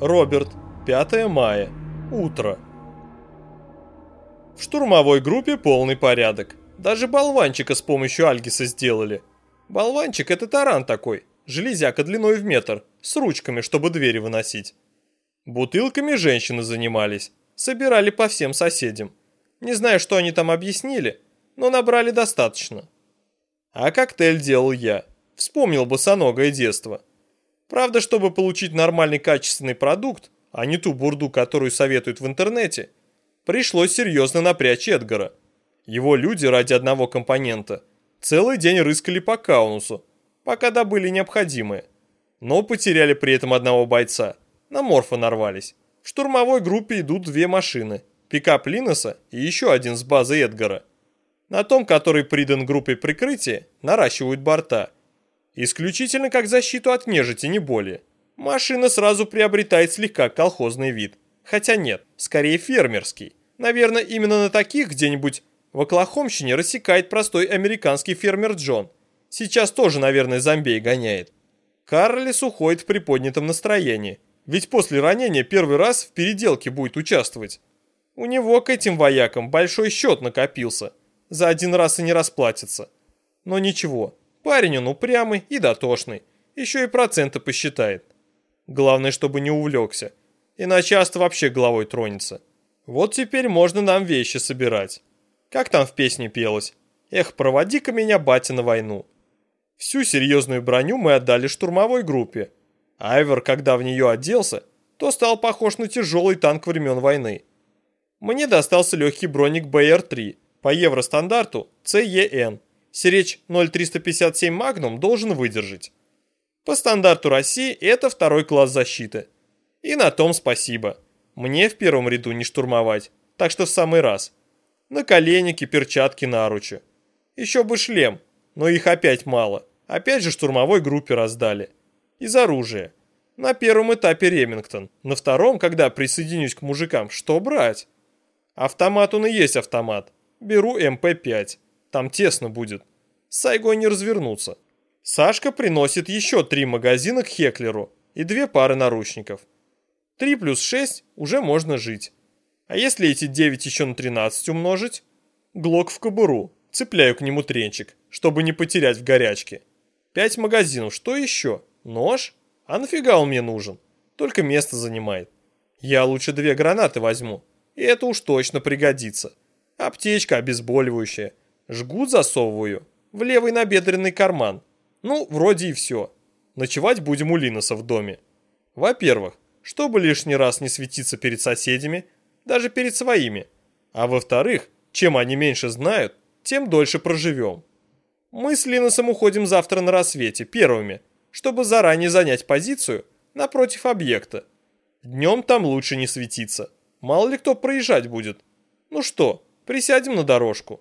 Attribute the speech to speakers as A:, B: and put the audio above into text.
A: Роберт. 5 мая. Утро. В штурмовой группе полный порядок. Даже болванчика с помощью Альгиса сделали. Болванчик это таран такой, железяка длиной в метр, с ручками, чтобы двери выносить. Бутылками женщины занимались, собирали по всем соседям. Не знаю, что они там объяснили, но набрали достаточно. А коктейль делал я. Вспомнил босоногое детство. Правда, чтобы получить нормальный качественный продукт, а не ту бурду, которую советуют в интернете, пришлось серьезно напрячь Эдгара. Его люди ради одного компонента целый день рыскали по Каунусу, пока добыли необходимое. Но потеряли при этом одного бойца, на морфа нарвались. В штурмовой группе идут две машины, пикап Линоса и еще один с базы Эдгара. На том, который придан группе прикрытия, наращивают борта – Исключительно как защиту от нежити, не более. Машина сразу приобретает слегка колхозный вид. Хотя нет, скорее фермерский. Наверное, именно на таких где-нибудь в Оклахомщине рассекает простой американский фермер Джон. Сейчас тоже, наверное, зомбей гоняет. Карлис уходит в приподнятом настроении. Ведь после ранения первый раз в переделке будет участвовать. У него к этим воякам большой счет накопился. За один раз и не расплатится. Но ничего, Парень он упрямый и дотошный, еще и проценты посчитает. Главное, чтобы не увлекся, иначе Аст вообще головой тронется. Вот теперь можно нам вещи собирать. Как там в песне пелось? Эх, проводи-ка меня, батя, на войну. Всю серьезную броню мы отдали штурмовой группе. Айвер, когда в нее оделся, то стал похож на тяжелый танк времен войны. Мне достался легкий броник БР-3 по евростандарту CEN Сиречь 0357 Magnum должен выдержать. По стандарту России это второй класс защиты. И на том спасибо. Мне в первом ряду не штурмовать, так что в самый раз. На коленники, перчатки, наручи. Еще бы шлем, но их опять мало. Опять же штурмовой группе раздали. Из оружия. На первом этапе Ремингтон. На втором, когда присоединюсь к мужикам, что брать? Автомат он и есть автомат. Беру МП-5. Там тесно будет. С Сайгой не развернуться. Сашка приносит еще три магазина к Хеклеру и две пары наручников. Три плюс шесть уже можно жить. А если эти девять еще на тринадцать умножить? Глок в кобуру. Цепляю к нему тренчик, чтобы не потерять в горячке. Пять магазинов, что еще? Нож? А нафига он мне нужен? Только место занимает. Я лучше две гранаты возьму, и это уж точно пригодится. Аптечка обезболивающая, Жгут засовываю в левый набедренный карман. Ну, вроде и все. Ночевать будем у Линоса в доме. Во-первых, чтобы лишний раз не светиться перед соседями, даже перед своими. А во-вторых, чем они меньше знают, тем дольше проживем. Мы с Линосом уходим завтра на рассвете, первыми, чтобы заранее занять позицию напротив объекта. Днем там лучше не светиться. Мало ли кто проезжать будет. Ну что, присядем на дорожку.